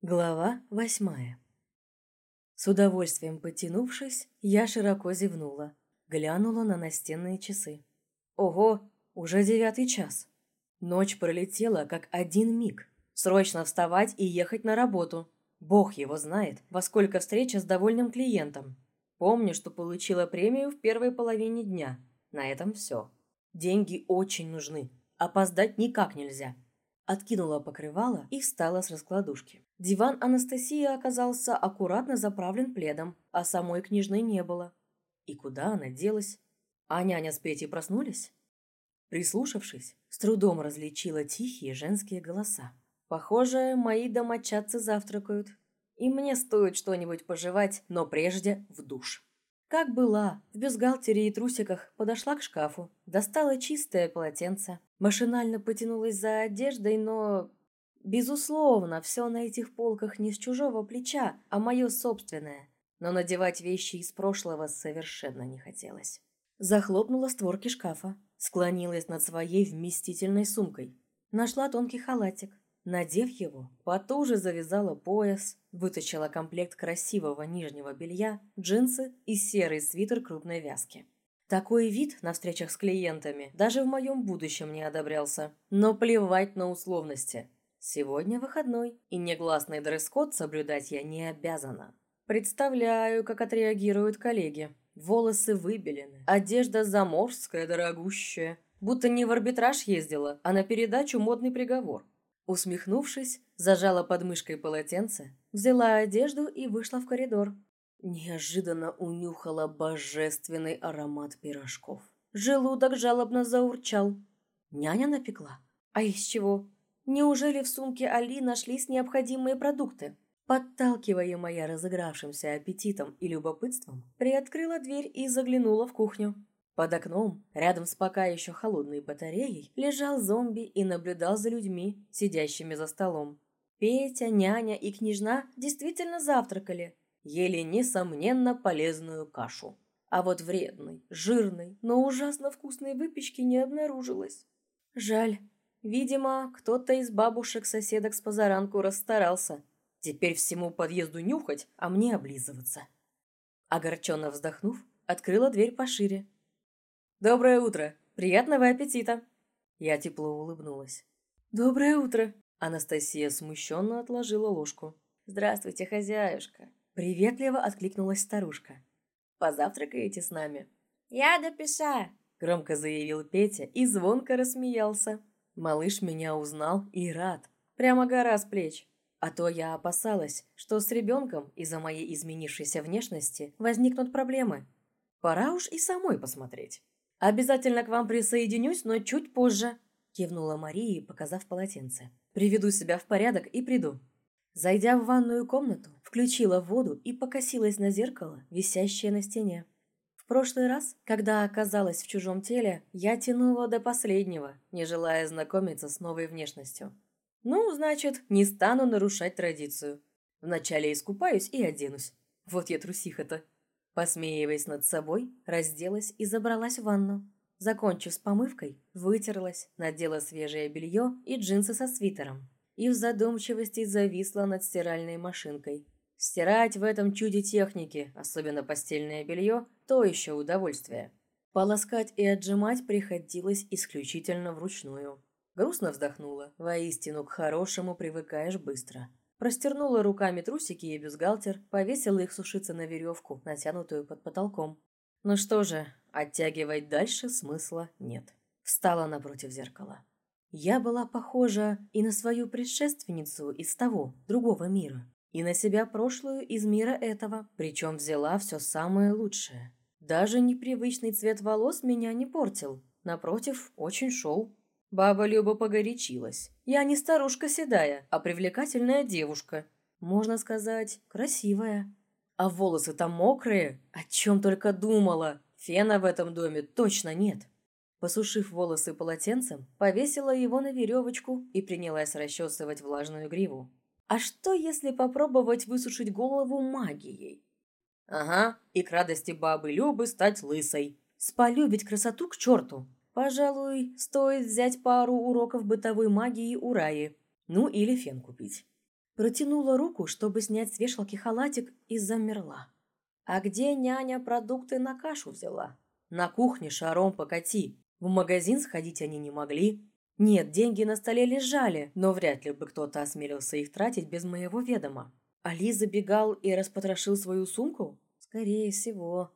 Глава восьмая С удовольствием потянувшись, я широко зевнула. Глянула на настенные часы. Ого, уже девятый час. Ночь пролетела, как один миг. Срочно вставать и ехать на работу. Бог его знает, во сколько встреча с довольным клиентом. Помню, что получила премию в первой половине дня. На этом все. Деньги очень нужны. Опоздать никак нельзя откинула покрывало и встала с раскладушки. Диван Анастасии оказался аккуратно заправлен пледом, а самой княжны не было. И куда она делась? А няня с Петей проснулись? Прислушавшись, с трудом различила тихие женские голоса. Похоже, мои домочадцы завтракают. И мне стоит что-нибудь пожевать, но прежде в душ. Как была, в бюстгальтере и трусиках подошла к шкафу, достала чистое полотенце, машинально потянулась за одеждой, но... Безусловно, все на этих полках не с чужого плеча, а мое собственное. Но надевать вещи из прошлого совершенно не хотелось. Захлопнула створки шкафа, склонилась над своей вместительной сумкой. Нашла тонкий халатик, Надев его, потуже завязала пояс, вытащила комплект красивого нижнего белья, джинсы и серый свитер крупной вязки. Такой вид на встречах с клиентами даже в моем будущем не одобрялся. Но плевать на условности. Сегодня выходной, и негласный дресс-код соблюдать я не обязана. Представляю, как отреагируют коллеги. Волосы выбелены, одежда заморская, дорогущая. Будто не в арбитраж ездила, а на передачу «Модный приговор». Усмехнувшись, зажала под мышкой полотенце, взяла одежду и вышла в коридор. Неожиданно унюхала божественный аромат пирожков. Желудок жалобно заурчал. Няня напекла. А из чего? Неужели в сумке Али нашлись необходимые продукты? Подталкиваемая разыгравшимся аппетитом и любопытством, приоткрыла дверь и заглянула в кухню. Под окном, рядом с пока еще холодной батареей, лежал зомби и наблюдал за людьми, сидящими за столом. Петя, няня и княжна действительно завтракали, ели, несомненно, полезную кашу. А вот вредной, жирной, но ужасно вкусной выпечки не обнаружилось. Жаль. Видимо, кто-то из бабушек-соседок с позаранку расстарался. Теперь всему подъезду нюхать, а мне облизываться. Огорченно вздохнув, открыла дверь пошире «Доброе утро! Приятного аппетита!» Я тепло улыбнулась. «Доброе утро!» Анастасия смущенно отложила ложку. «Здравствуйте, хозяюшка!» Приветливо откликнулась старушка. «Позавтракаете с нами?» «Я допиша!» Громко заявил Петя и звонко рассмеялся. Малыш меня узнал и рад. Прямо гора с плеч. А то я опасалась, что с ребенком из-за моей изменившейся внешности возникнут проблемы. Пора уж и самой посмотреть. «Обязательно к вам присоединюсь, но чуть позже», – кивнула Мария, показав полотенце. «Приведу себя в порядок и приду». Зайдя в ванную комнату, включила воду и покосилась на зеркало, висящее на стене. В прошлый раз, когда оказалась в чужом теле, я тянула до последнего, не желая знакомиться с новой внешностью. Ну, значит, не стану нарушать традицию. Вначале искупаюсь и оденусь. Вот я трусиха-то. Посмеиваясь над собой, разделась и забралась в ванну. Закончив с помывкой, вытерлась, надела свежее белье и джинсы со свитером. И в задумчивости зависла над стиральной машинкой. Стирать в этом чуде техники, особенно постельное белье, то еще удовольствие. Полоскать и отжимать приходилось исключительно вручную. Грустно вздохнула. Воистину, к хорошему привыкаешь быстро. Простернула руками трусики и бюстгальтер, повесила их сушиться на веревку, натянутую под потолком. Ну что же, оттягивать дальше смысла нет. Встала напротив зеркала. Я была похожа и на свою предшественницу из того, другого мира, и на себя прошлую из мира этого, причем взяла все самое лучшее. Даже непривычный цвет волос меня не портил, напротив, очень шел. Баба Люба погорячилась. Я не старушка седая, а привлекательная девушка. Можно сказать, красивая. А волосы там мокрые, о чем только думала. Фена в этом доме точно нет. Посушив волосы полотенцем, повесила его на веревочку и принялась расчесывать влажную гриву. А что, если попробовать высушить голову магией? Ага, и к радости бабы Любы стать лысой. Сполюбить красоту к черту. Пожалуй, стоит взять пару уроков бытовой магии у Раи. Ну или фен купить. Протянула руку, чтобы снять с вешалки халатик, и замерла. А где няня продукты на кашу взяла? На кухне шаром покати. В магазин сходить они не могли. Нет, деньги на столе лежали, но вряд ли бы кто-то осмелился их тратить без моего ведома. Али забегал и распотрошил свою сумку? Скорее всего.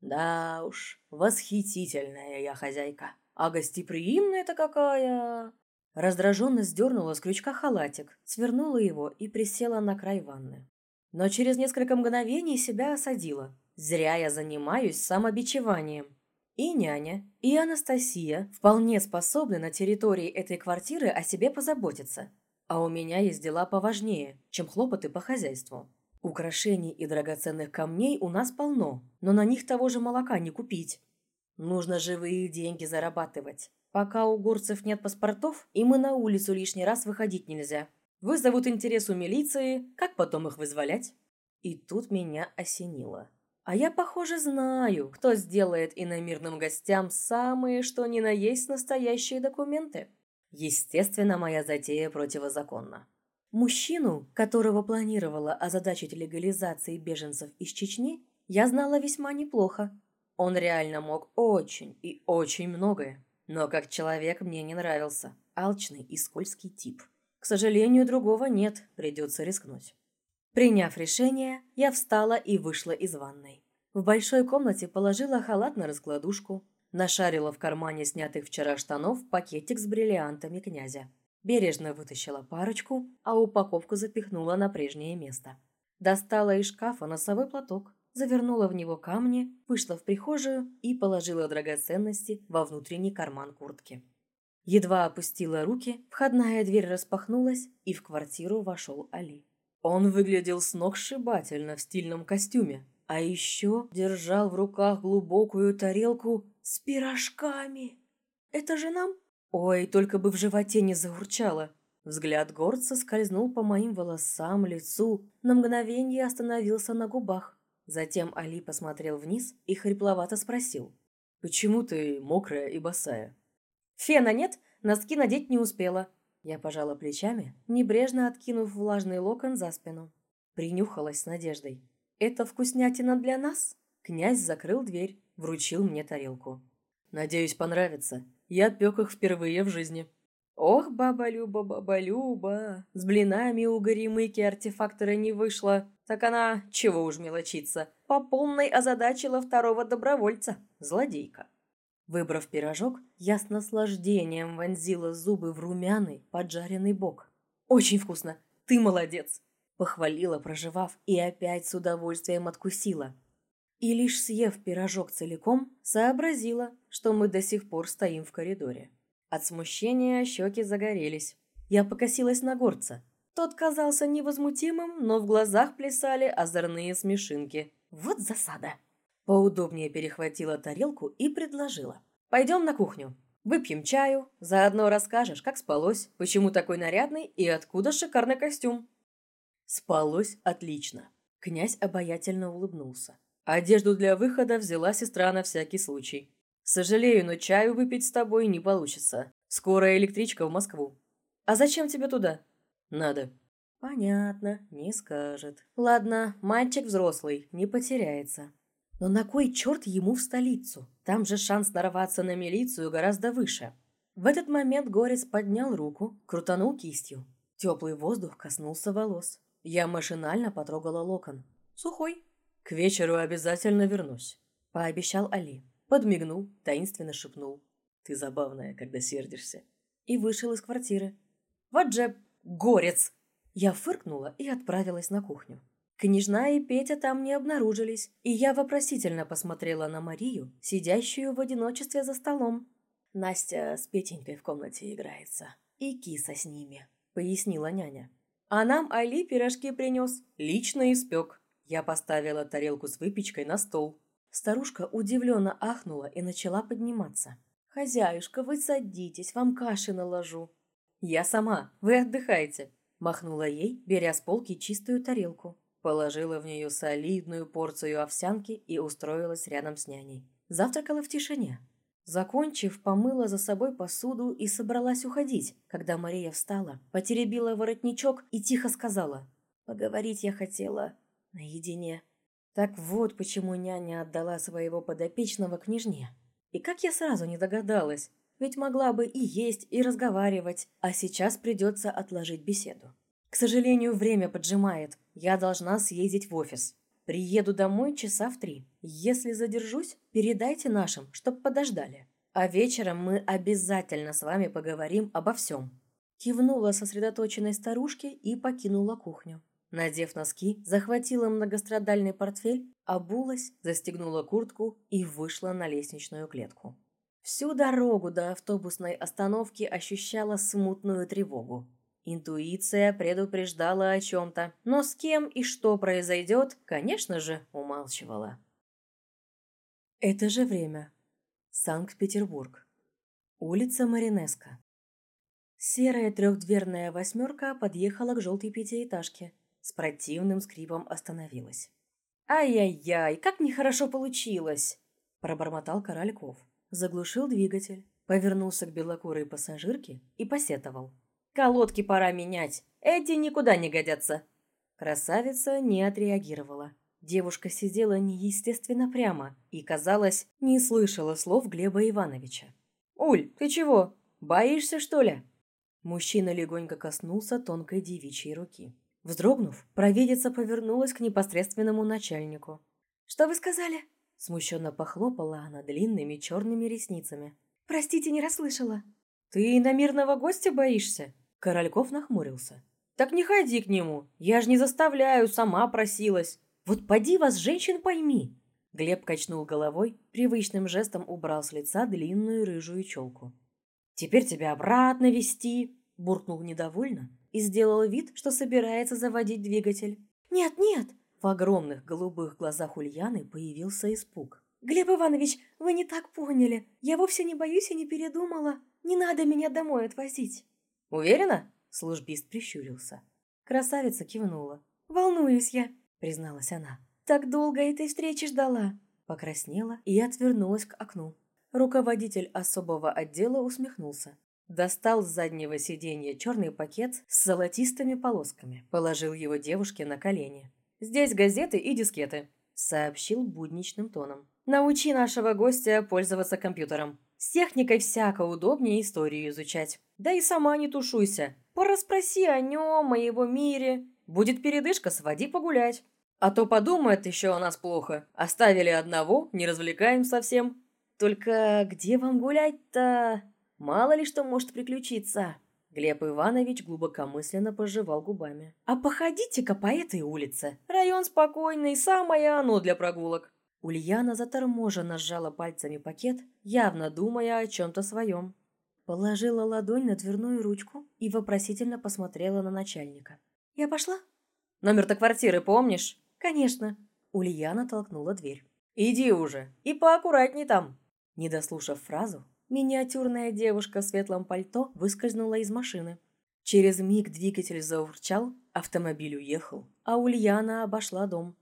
Да уж, восхитительная я хозяйка. А гостеприимная-то какая! Раздраженно сдернула с крючка халатик, свернула его и присела на край ванны. Но через несколько мгновений себя осадила. Зря я занимаюсь самобичеванием. И няня, и Анастасия вполне способны на территории этой квартиры о себе позаботиться. А у меня есть дела поважнее, чем хлопоты по хозяйству. Украшений и драгоценных камней у нас полно, но на них того же молока не купить. Нужно живые деньги зарабатывать. Пока у горцев нет паспортов, и мы на улицу лишний раз выходить нельзя. Вызовут интерес у милиции, как потом их вызволять? И тут меня осенило. А я, похоже, знаю, кто сделает иномирным гостям самые что ни на есть настоящие документы. Естественно, моя затея противозаконна. Мужчину, которого планировала озадачить легализацией беженцев из Чечни, я знала весьма неплохо. Он реально мог очень и очень многое. Но как человек мне не нравился. Алчный и скользкий тип. К сожалению, другого нет, придется рискнуть. Приняв решение, я встала и вышла из ванной. В большой комнате положила халат на раскладушку, нашарила в кармане снятых вчера штанов пакетик с бриллиантами князя. Бережно вытащила парочку, а упаковку запихнула на прежнее место. Достала из шкафа носовой платок, завернула в него камни, вышла в прихожую и положила драгоценности во внутренний карман куртки. Едва опустила руки, входная дверь распахнулась, и в квартиру вошел Али. Он выглядел сногсшибательно в стильном костюме, а еще держал в руках глубокую тарелку с пирожками. «Это же нам?» Ой, только бы в животе не заурчало. Взгляд горца скользнул по моим волосам, лицу, на мгновение остановился на губах. Затем Али посмотрел вниз и хрипловато спросил. «Почему ты мокрая и босая?» «Фена нет, носки надеть не успела». Я пожала плечами, небрежно откинув влажный локон за спину. Принюхалась с надеждой. «Это вкуснятина для нас?» Князь закрыл дверь, вручил мне тарелку. «Надеюсь, понравится. Я пек их впервые в жизни». «Ох, баба Люба, баба Люба, с блинами у Горемыки артефактора не вышло. Так она, чего уж мелочиться, по полной озадачила второго добровольца, злодейка». Выбрав пирожок, я с наслаждением вонзила зубы в румяный, поджаренный бок. «Очень вкусно! Ты молодец!» Похвалила, проживав, и опять с удовольствием откусила. И лишь съев пирожок целиком, сообразила, что мы до сих пор стоим в коридоре. От смущения щеки загорелись. Я покосилась на горца. Тот казался невозмутимым, но в глазах плясали озорные смешинки. Вот засада. Поудобнее перехватила тарелку и предложила. «Пойдем на кухню. Выпьем чаю, заодно расскажешь, как спалось, почему такой нарядный и откуда шикарный костюм». Спалось отлично. Князь обаятельно улыбнулся. Одежду для выхода взяла сестра на всякий случай. Сожалею, но чаю выпить с тобой не получится. Скоро электричка в Москву. А зачем тебе туда? Надо. Понятно, не скажет. Ладно, мальчик взрослый, не потеряется. Но на кой черт ему в столицу? Там же шанс нарваться на милицию гораздо выше. В этот момент Горец поднял руку, крутанул кистью. Теплый воздух коснулся волос. Я машинально потрогала локон. Сухой. К вечеру обязательно вернусь, пообещал Али. Подмигнул, таинственно шепнул. «Ты забавная, когда сердишься». И вышел из квартиры. «Вот же горец!» Я фыркнула и отправилась на кухню. Княжна и Петя там не обнаружились, и я вопросительно посмотрела на Марию, сидящую в одиночестве за столом. Настя с Петенькой в комнате играется. И киса с ними, пояснила няня. А нам Али пирожки принес, лично испек. Я поставила тарелку с выпечкой на стол. Старушка удивленно ахнула и начала подниматься. «Хозяюшка, вы садитесь, вам каши наложу». «Я сама, вы отдыхайте», – махнула ей, беря с полки чистую тарелку. Положила в нее солидную порцию овсянки и устроилась рядом с няней. Завтракала в тишине. Закончив, помыла за собой посуду и собралась уходить, когда Мария встала, потеребила воротничок и тихо сказала «Поговорить я хотела наедине». Так вот, почему няня отдала своего подопечного княжне. И как я сразу не догадалась, ведь могла бы и есть, и разговаривать, а сейчас придется отложить беседу. К сожалению, время поджимает, я должна съездить в офис. Приеду домой часа в три. Если задержусь, передайте нашим, чтоб подождали. А вечером мы обязательно с вами поговорим обо всем». Кивнула сосредоточенной старушке и покинула кухню. Надев носки, захватила многострадальный портфель, обулась, застегнула куртку и вышла на лестничную клетку. Всю дорогу до автобусной остановки ощущала смутную тревогу. Интуиция предупреждала о чем-то, но с кем и что произойдет, конечно же, умалчивала. Это же время. Санкт-Петербург. Улица Маринеско. Серая трехдверная восьмерка подъехала к желтой пятиэтажке. С противным скрипом остановилась. «Ай-яй-яй, как нехорошо получилось!» – пробормотал Корольков. Заглушил двигатель, повернулся к белокурой пассажирке и посетовал. Колодки пора менять. Эти никуда не годятся. Красавица не отреагировала. Девушка сидела неестественно прямо и, казалось, не слышала слов Глеба Ивановича. «Уль, ты чего? Боишься, что ли?» Мужчина легонько коснулся тонкой девичьей руки. Вздрогнув, провидица повернулась к непосредственному начальнику. «Что вы сказали?» Смущенно похлопала она длинными черными ресницами. «Простите, не расслышала». «Ты на мирного гостя боишься?» Корольков нахмурился. «Так не ходи к нему. Я ж не заставляю, сама просилась. Вот поди вас, женщин, пойми!» Глеб качнул головой, привычным жестом убрал с лица длинную рыжую челку. «Теперь тебя обратно вести!» – буркнул недовольно и сделал вид, что собирается заводить двигатель. «Нет, нет!» В огромных голубых глазах Ульяны появился испуг. «Глеб Иванович, вы не так поняли. Я вовсе не боюсь и не передумала. Не надо меня домой отвозить». «Уверена?» – службист прищурился. Красавица кивнула. «Волнуюсь я», – призналась она. «Так долго этой встречи ждала». Покраснела и отвернулась к окну. Руководитель особого отдела усмехнулся. Достал с заднего сиденья черный пакет с золотистыми полосками. Положил его девушке на колени. «Здесь газеты и дискеты», – сообщил будничным тоном. «Научи нашего гостя пользоваться компьютером. С техникой всяко удобнее историю изучать. Да и сама не тушуйся. Пораспроси о нем, о его мире. Будет передышка, своди погулять. А то подумает еще о нас плохо. Оставили одного, не развлекаем совсем. Только где вам гулять-то? Мало ли что может приключиться. Глеб Иванович глубокомысленно пожевал губами. «А походите-ка по этой улице. Район спокойный, самое оно для прогулок. Ульяна заторможенно сжала пальцами пакет, явно думая о чем-то своем. Положила ладонь на дверную ручку и вопросительно посмотрела на начальника. «Я пошла?» «Номер-то квартиры помнишь?» «Конечно». Ульяна толкнула дверь. «Иди уже, и поаккуратней там!» Не дослушав фразу, миниатюрная девушка в светлом пальто выскользнула из машины. Через миг двигатель заурчал, автомобиль уехал, а Ульяна обошла дом.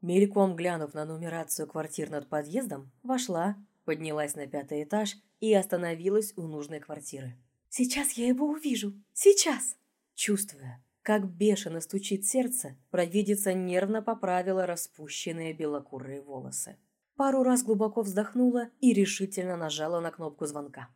Мельком глянув на нумерацию квартир над подъездом, вошла, поднялась на пятый этаж и остановилась у нужной квартиры. «Сейчас я его увижу! Сейчас!» Чувствуя, как бешено стучит сердце, провидица нервно поправила распущенные белокурые волосы. Пару раз глубоко вздохнула и решительно нажала на кнопку звонка.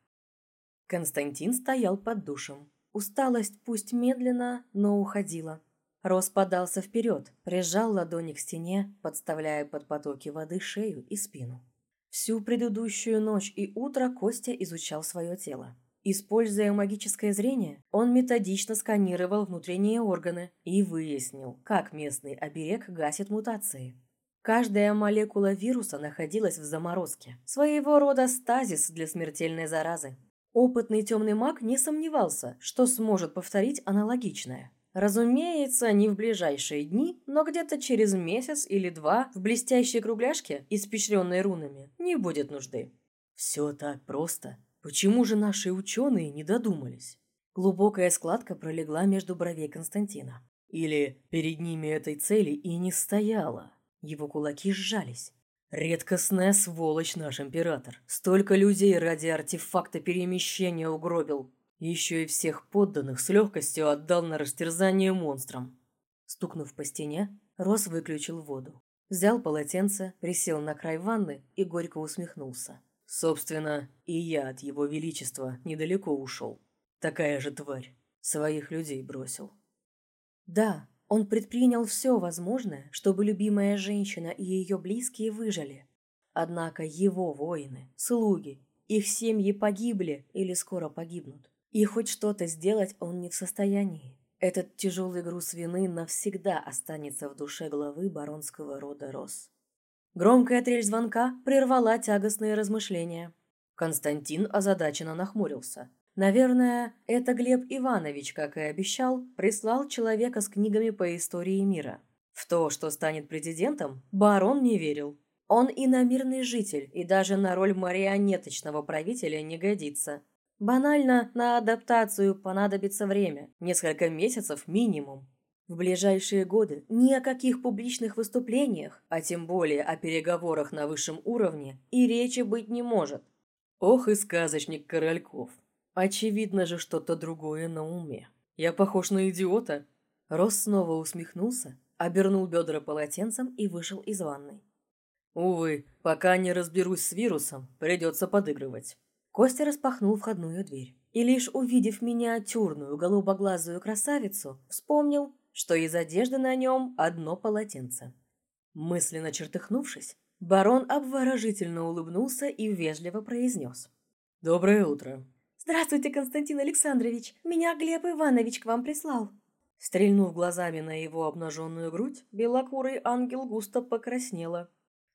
Константин стоял под душем. Усталость пусть медленно, но уходила. Рос подался вперед, прижал ладони к стене, подставляя под потоки воды шею и спину. Всю предыдущую ночь и утро Костя изучал свое тело. Используя магическое зрение, он методично сканировал внутренние органы и выяснил, как местный оберег гасит мутации. Каждая молекула вируса находилась в заморозке, своего рода стазис для смертельной заразы. Опытный темный маг не сомневался, что сможет повторить аналогичное. Разумеется, не в ближайшие дни, но где-то через месяц или два в блестящей кругляшке, испещренной рунами, не будет нужды. Все так просто. Почему же наши ученые не додумались? Глубокая складка пролегла между бровей Константина. Или перед ними этой цели и не стояла. Его кулаки сжались. Редкостная сволочь наш император. Столько людей ради артефакта перемещения угробил. Еще и всех подданных с легкостью отдал на растерзание монстрам. Стукнув по стене, Рос выключил воду. Взял полотенце, присел на край ванны и горько усмехнулся. Собственно, и я от его величества недалеко ушел. Такая же тварь. Своих людей бросил. Да, он предпринял все возможное, чтобы любимая женщина и ее близкие выжили. Однако его воины, слуги, их семьи погибли или скоро погибнут. И хоть что-то сделать он не в состоянии. Этот тяжелый груз вины навсегда останется в душе главы баронского рода Рос. Громкая трель звонка прервала тягостные размышления. Константин озадаченно нахмурился. Наверное, это Глеб Иванович, как и обещал, прислал человека с книгами по истории мира. В то, что станет президентом, барон не верил. Он иномирный житель и даже на роль марионеточного правителя не годится. Банально, на адаптацию понадобится время, несколько месяцев минимум. В ближайшие годы ни о каких публичных выступлениях, а тем более о переговорах на высшем уровне, и речи быть не может. Ох и сказочник Корольков. Очевидно же что-то другое на уме. Я похож на идиота. Рос снова усмехнулся, обернул бедра полотенцем и вышел из ванной. Увы, пока не разберусь с вирусом, придется подыгрывать. Костя распахнул входную дверь. И лишь увидев миниатюрную голубоглазую красавицу, вспомнил, что из одежды на нем одно полотенце. Мысленно чертыхнувшись, барон обворожительно улыбнулся и вежливо произнес. «Доброе утро. «Здравствуйте, Константин Александрович! Меня Глеб Иванович к вам прислал!» Стрельнув глазами на его обнаженную грудь, белокурый ангел густо покраснела.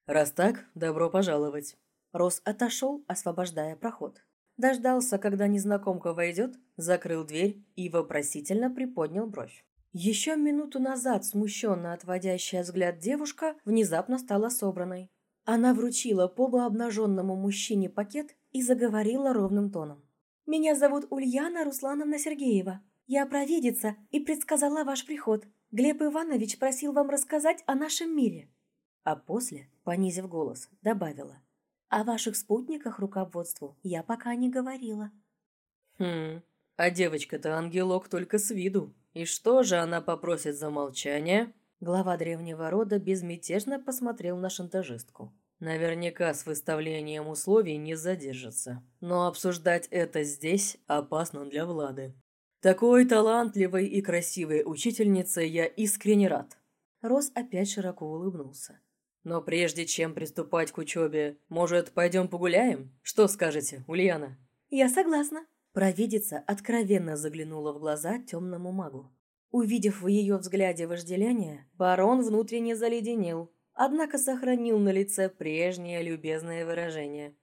«Раз так, добро пожаловать!» Рос отошел, освобождая проход. Дождался, когда незнакомка войдет, закрыл дверь и вопросительно приподнял бровь. Еще минуту назад смущенно отводящая взгляд девушка внезапно стала собранной. Она вручила полуобнаженному мужчине пакет и заговорила ровным тоном. Меня зовут Ульяна Руслановна Сергеева. Я провидица и предсказала ваш приход. Глеб Иванович просил вам рассказать о нашем мире». А после, понизив голос, добавила. «О ваших спутниках руководству я пока не говорила». «Хм, а девочка-то ангелок только с виду. И что же она попросит за молчание?» Глава древнего рода безмятежно посмотрел на шантажистку. Наверняка с выставлением условий не задержится. Но обсуждать это здесь опасно для Влады. Такой талантливой и красивой учительнице я искренне рад. Рос опять широко улыбнулся. Но прежде чем приступать к учебе, может, пойдем погуляем? Что скажете, Ульяна? Я согласна. Провидица откровенно заглянула в глаза темному магу. Увидев в ее взгляде вожделение, барон внутренне заледенел однако сохранил на лице прежнее любезное выражение.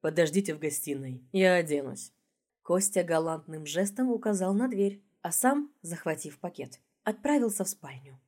«Подождите в гостиной, я оденусь». Костя галантным жестом указал на дверь, а сам, захватив пакет, отправился в спальню.